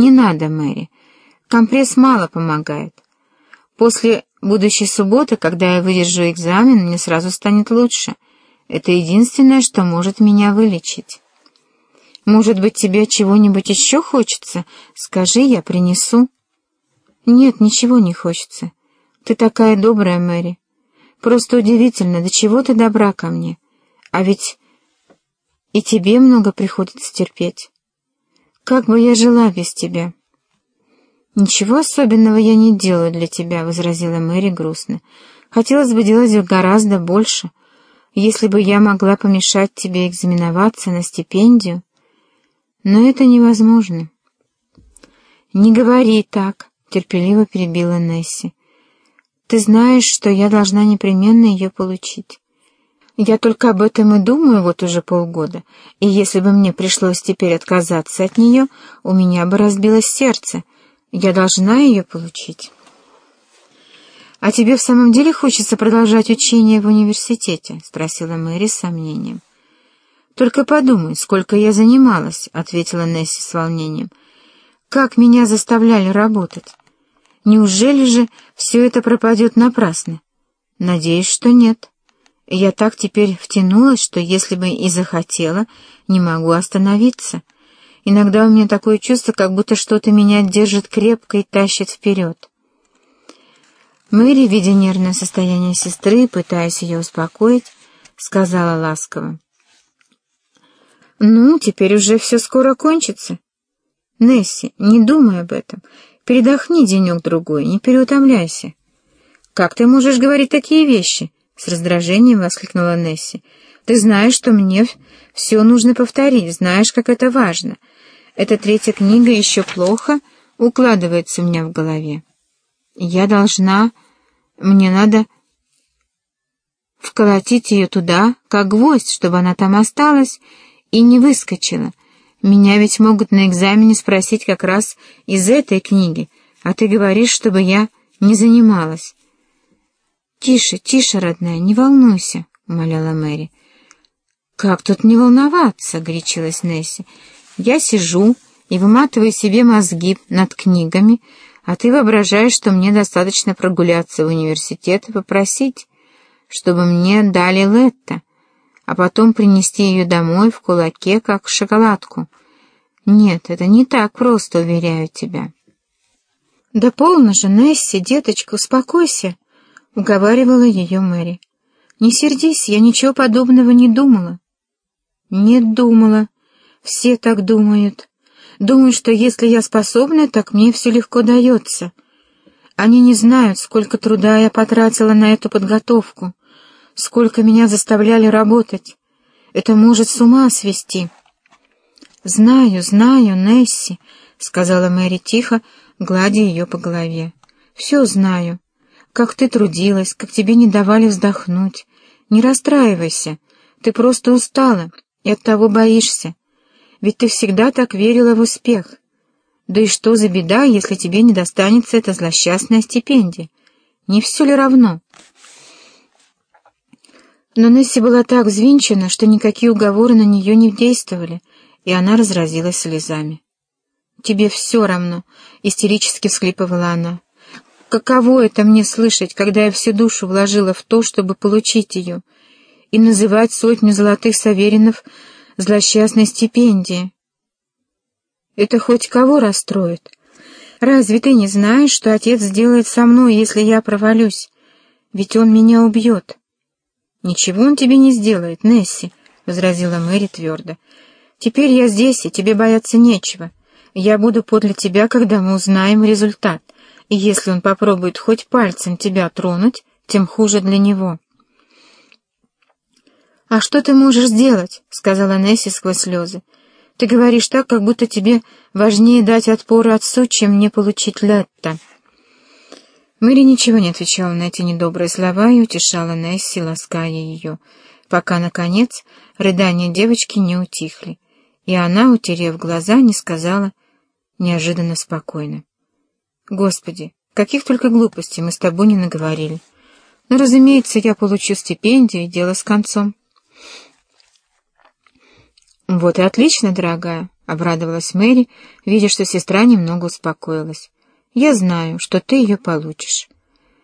«Не надо, Мэри. Компресс мало помогает. После будущей субботы, когда я выдержу экзамен, мне сразу станет лучше. Это единственное, что может меня вылечить. Может быть, тебе чего-нибудь еще хочется? Скажи, я принесу». «Нет, ничего не хочется. Ты такая добрая, Мэри. Просто удивительно, до чего ты добра ко мне. А ведь и тебе много приходится терпеть. Как бы я жила без тебя?» «Ничего особенного я не делаю для тебя», — возразила Мэри грустно. «Хотелось бы делать гораздо больше, если бы я могла помешать тебе экзаменоваться на стипендию. Но это невозможно». «Не говори так», — терпеливо перебила Несси. «Ты знаешь, что я должна непременно ее получить. Я только об этом и думаю вот уже полгода, и если бы мне пришлось теперь отказаться от нее, у меня бы разбилось сердце. Я должна ее получить». «А тебе в самом деле хочется продолжать учение в университете?» — спросила Мэри с сомнением. «Только подумай, сколько я занималась», — ответила Несси с волнением. «Как меня заставляли работать? Неужели же все это пропадет напрасно? Надеюсь, что нет. Я так теперь втянулась, что если бы и захотела, не могу остановиться. Иногда у меня такое чувство, как будто что-то меня держит крепко и тащит вперед. Мэри, видя нервное состояние сестры, пытаясь ее успокоить, сказала ласково. «Ну, теперь уже все скоро кончится. Несси, не думай об этом. Передохни денек-другой, не переутомляйся. Как ты можешь говорить такие вещи? С раздражением воскликнула Несси. Ты знаешь, что мне все нужно повторить, знаешь, как это важно. Эта третья книга еще плохо укладывается у меня в голове. Я должна... Мне надо вколотить ее туда, как гвоздь, чтобы она там осталась и не выскочила, меня ведь могут на экзамене спросить как раз из этой книги, а ты говоришь, чтобы я не занималась. «Тише, тише, родная, не волнуйся», — умоляла Мэри. «Как тут не волноваться?» — горячилась Несси. «Я сижу и выматываю себе мозги над книгами, а ты воображаешь, что мне достаточно прогуляться в университет и попросить, чтобы мне дали Летта, а потом принести ее домой в кулаке, как шоколадку. Нет, это не так просто, уверяю тебя. «Да полно же, Несси, деточка, успокойся», — уговаривала ее Мэри. «Не сердись, я ничего подобного не думала». «Не думала. Все так думают. Думают, что если я способна, так мне все легко дается. Они не знают, сколько труда я потратила на эту подготовку сколько меня заставляли работать. Это может с ума свести. «Знаю, знаю, Несси», — сказала Мэри тихо, гладя ее по голове. «Все знаю. Как ты трудилась, как тебе не давали вздохнуть. Не расстраивайся. Ты просто устала и оттого боишься. Ведь ты всегда так верила в успех. Да и что за беда, если тебе не достанется эта злосчастная стипендия? Не все ли равно?» Но Несси была так взвинчена, что никакие уговоры на нее не действовали, и она разразилась слезами. «Тебе все равно», — истерически всхлипывала она. «Каково это мне слышать, когда я всю душу вложила в то, чтобы получить ее, и называть сотню золотых саверинов злосчастной стипендией? Это хоть кого расстроит? Разве ты не знаешь, что отец сделает со мной, если я провалюсь? Ведь он меня убьет». «Ничего он тебе не сделает, Несси», — возразила Мэри твердо. «Теперь я здесь, и тебе бояться нечего. Я буду подле тебя, когда мы узнаем результат, если он попробует хоть пальцем тебя тронуть, тем хуже для него». «А что ты можешь сделать?» — сказала Несси сквозь слезы. «Ты говоришь так, как будто тебе важнее дать отпору отцу, чем мне получить Летта». Мэри ничего не отвечала на эти недобрые слова и утешала Несси, лаская ее, пока, наконец, рыдания девочки не утихли, и она, утерев глаза, не сказала неожиданно спокойно. «Господи, каких только глупостей мы с тобой не наговорили. Но, ну, разумеется, я получу стипендию, и дело с концом». «Вот и отлично, дорогая», обрадовалась Мэри, видя, что сестра немного успокоилась. «Я знаю, что ты ее получишь».